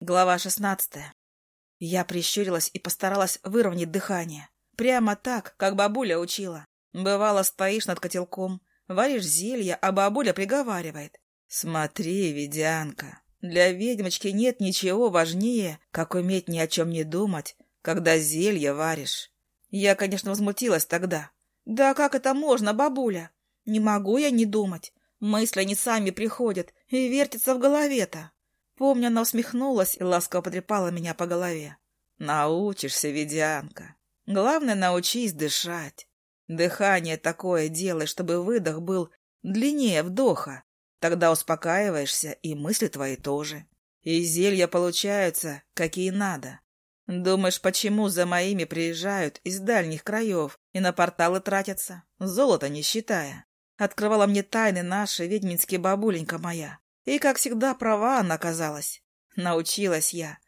Глава шестнадцатая. Я прищурилась и постаралась выровнять дыхание. Прямо так, как бабуля учила. Бывало, стоишь над котелком, варишь зелье, а бабуля приговаривает. «Смотри, ведянка, для ведьмочки нет ничего важнее, как уметь ни о чем не думать, когда зелье варишь». Я, конечно, возмутилась тогда. «Да как это можно, бабуля? Не могу я не думать. Мысли не сами приходят и вертятся в голове-то». Помню, она усмехнулась и ласково потрепала меня по голове. «Научишься, ведянка. Главное, научись дышать. Дыхание такое делай, чтобы выдох был длиннее вдоха. Тогда успокаиваешься, и мысли твои тоже. И зелья получаются, какие надо. Думаешь, почему за моими приезжают из дальних краев и на порталы тратятся, золото не считая? Открывала мне тайны наши ведьминские бабуленька моя. И, как всегда, права она оказалась. Научилась я.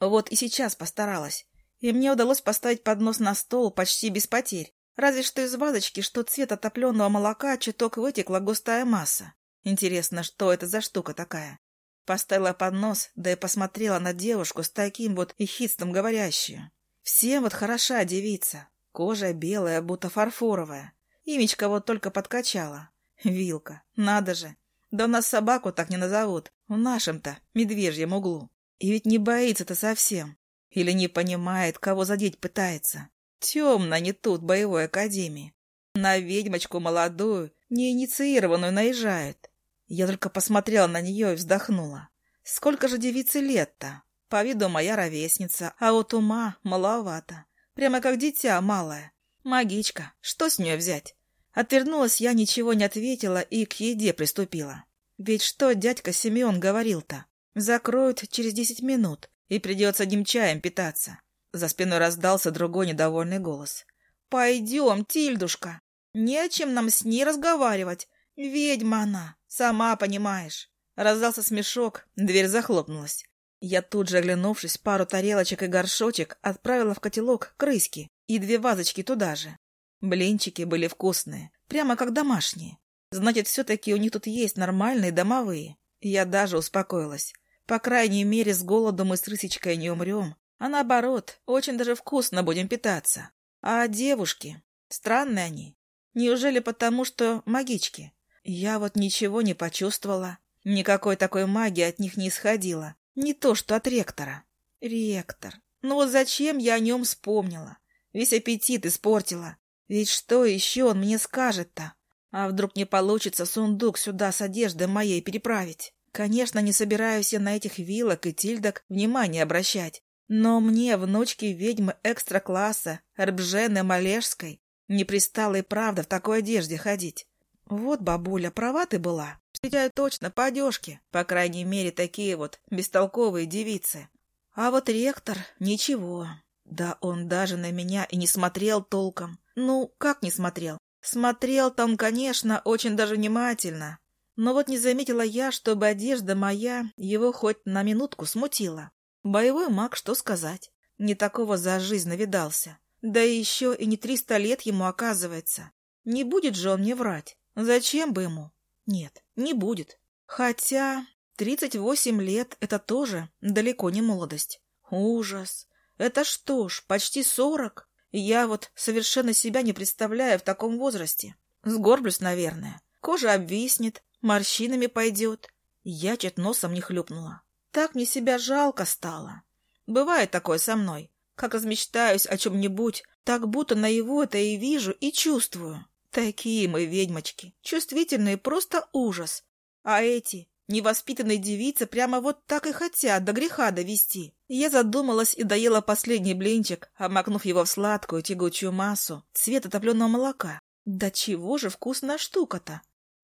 Вот и сейчас постаралась. И мне удалось поставить поднос на стол почти без потерь. Разве что из вазочки, что цвет отопленного молока чуток вытекла густая масса. Интересно, что это за штука такая? Поставила поднос, да и посмотрела на девушку с таким вот эхидством говорящую. Всем вот хороша девица. Кожа белая, будто фарфоровая. Имечка вот только подкачала. Вилка. Надо же. Да у нас собаку так не назовут. В нашем-то медвежьем углу. И ведь не боится-то совсем. Или не понимает, кого задеть пытается. Темно не тут боевой академии. На ведьмочку молодую, неинициированную наезжают. Я только посмотрела на нее и вздохнула. Сколько же девице лет-то? По виду моя ровесница, а вот ума маловато. Прямо как дитя малое. Магичка, что с нее взять? Отвернулась я, ничего не ответила и к еде приступила. Ведь что дядька Семен говорил-то? Закроют через десять минут, и придется одним чаем питаться. За спиной раздался другой недовольный голос. «Пойдем, Тильдушка! Не о чем нам с ней разговаривать. Ведьма она, сама понимаешь». Раздался смешок, дверь захлопнулась. Я тут же, оглянувшись, пару тарелочек и горшочек отправила в котелок крыски и две вазочки туда же. Блинчики были вкусные, прямо как домашние. Значит, все-таки у них тут есть нормальные домовые. Я даже успокоилась. По крайней мере, с голоду мы с рысечкой не умрем, а наоборот, очень даже вкусно будем питаться. А девушки? Странные они. Неужели потому, что магички? Я вот ничего не почувствовала. Никакой такой магии от них не исходило. Не то, что от ректора. Ректор. Ну вот зачем я о нем вспомнила? Весь аппетит испортила. Ведь что еще он мне скажет-то? А вдруг не получится сундук сюда с одеждой моей переправить? Конечно, не собираюсь я на этих вилок и тильдок внимание обращать, но мне, внучки ведьмы экстра-класса, Рбжены Малешской не пристало и правда в такой одежде ходить. Вот, бабуля, права ты была. Встречаю точно по одежке, по крайней мере, такие вот бестолковые девицы. А вот ректор — ничего. Да он даже на меня и не смотрел толком. Ну, как не смотрел? Смотрел-то он, конечно, очень даже внимательно. Но вот не заметила я, чтобы одежда моя его хоть на минутку смутила. Боевой маг, что сказать. Не такого за жизнь навидался. Да еще и не триста лет ему оказывается. Не будет же он мне врать. Зачем бы ему? Нет, не будет. Хотя тридцать восемь лет — это тоже далеко не молодость. Ужас. Это что ж, почти сорок? Я вот совершенно себя не представляю в таком возрасте. Сгорблюсь, наверное. Кожа обвиснет, морщинами пойдет. Я чуть носом не хлюпнула. Так мне себя жалко стало. Бывает такое со мной. Как размечтаюсь о чем-нибудь, так будто на его это и вижу, и чувствую. Такие мы ведьмочки. Чувствительные просто ужас. А эти Невоспитанные девицы прямо вот так и хотят до греха довести. Я задумалась и доела последний блинчик, обмакнув его в сладкую тягучую массу цвет топленого молока. Да чего же вкусная штука-то!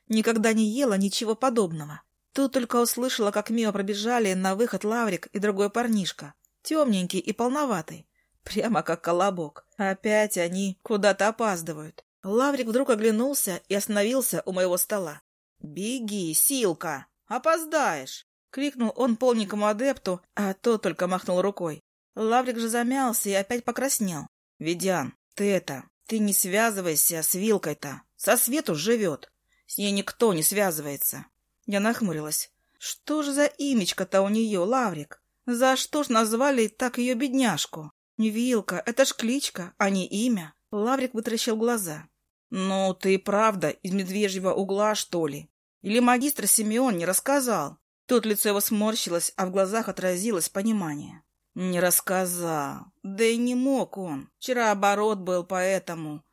Никогда не ела ничего подобного. Тут только услышала, как мимо пробежали на выход Лаврик и другой парнишка. Темненький и полноватый. Прямо как колобок. Опять они куда-то опаздывают. Лаврик вдруг оглянулся и остановился у моего стола. «Беги, Силка!» Опоздаешь!» — крикнул он полненькому адепту, а тот только махнул рукой. Лаврик же замялся и опять покраснел. «Ведян, ты это, ты не связывайся с Вилкой-то. Со Свету живет. С ней никто не связывается». Я нахмурилась. «Что же за имечко-то у нее, Лаврик? За что ж назвали так ее бедняжку? Вилка, это ж кличка, а не имя». Лаврик вытращил глаза. «Ну, ты правда из медвежьего угла, что ли? Или магистр Симеон не рассказал? Тут лицо его сморщилось, а в глазах отразилось понимание. Не рассказал. Да и не мог он. Вчера оборот был, поэтому...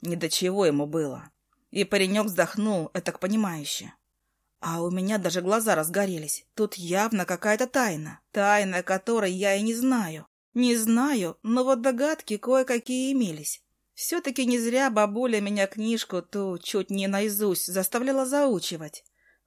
Не до чего ему было. И паренек вздохнул, это к понимающе. А у меня даже глаза разгорелись. Тут явно какая-то тайна. Тайна, которой я и не знаю. Не знаю, но вот догадки кое-какие имелись. Все-таки не зря бабуля меня книжку ту чуть не наизусть заставляла заучивать.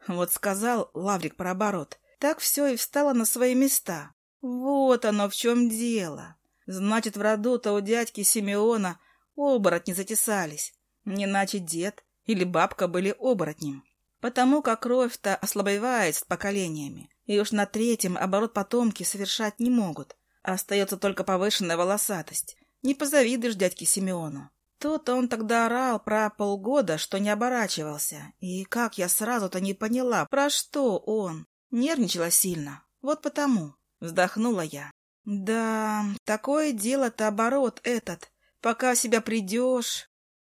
Вот сказал Лаврик про оборот. Так все и встало на свои места. Вот оно в чем дело. Значит, в роду-то у дядьки Симеона оборотни затесались. Не иначе дед или бабка были оборотнем. Потому как кровь-то ослабевает с поколениями. И уж на третьем оборот потомки совершать не могут. Остается только повышенная волосатость. Не позавидуешь дядьке Симеону. Тот он тогда орал про полгода, что не оборачивался. И как я сразу-то не поняла, про что он. Нервничала сильно. Вот потому. Вздохнула я. Да, такое дело-то оборот этот. Пока в себя придешь...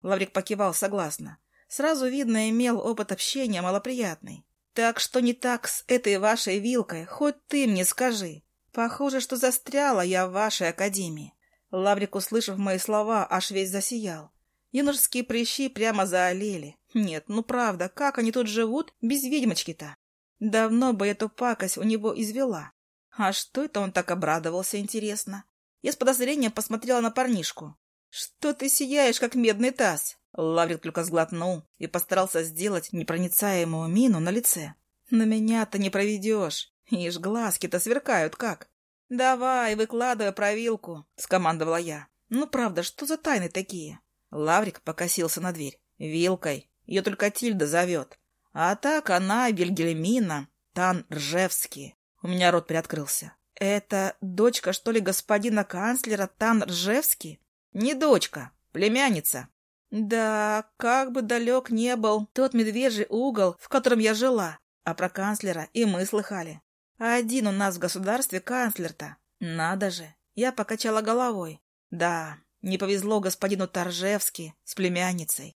Лаврик покивал согласно. Сразу видно, имел опыт общения малоприятный. Так что не так с этой вашей вилкой, хоть ты мне скажи. Похоже, что застряла я в вашей академии. Лаврик, услышав мои слова, аж весь засиял. Юношеские прыщи прямо заолели. Нет, ну правда, как они тут живут без ведьмочки-то? Давно бы эту пакость у него извела. А что это он так обрадовался, интересно? Я с подозрением посмотрела на парнишку. «Что ты сияешь, как медный таз?» Лаврик только сглотнул и постарался сделать непроницаемую мину на лице. «На меня-то не проведешь. Ишь, глазки-то сверкают как. «Давай, выкладывай провилку», — скомандовала я. «Ну правда, что за тайны такие?» Лаврик покосился на дверь. «Вилкой. Ее только Тильда зовет. А так она, Вильгельмина, Тан Ржевский». У меня рот приоткрылся. «Это дочка, что ли, господина канцлера Тан Ржевский?» «Не дочка, племянница». «Да, как бы далек не был тот медвежий угол, в котором я жила, а про канцлера и мы слыхали. Один у нас в государстве канцлер-то. Надо же. Я покачала головой. Да, не повезло господину Торжевски с племянницей.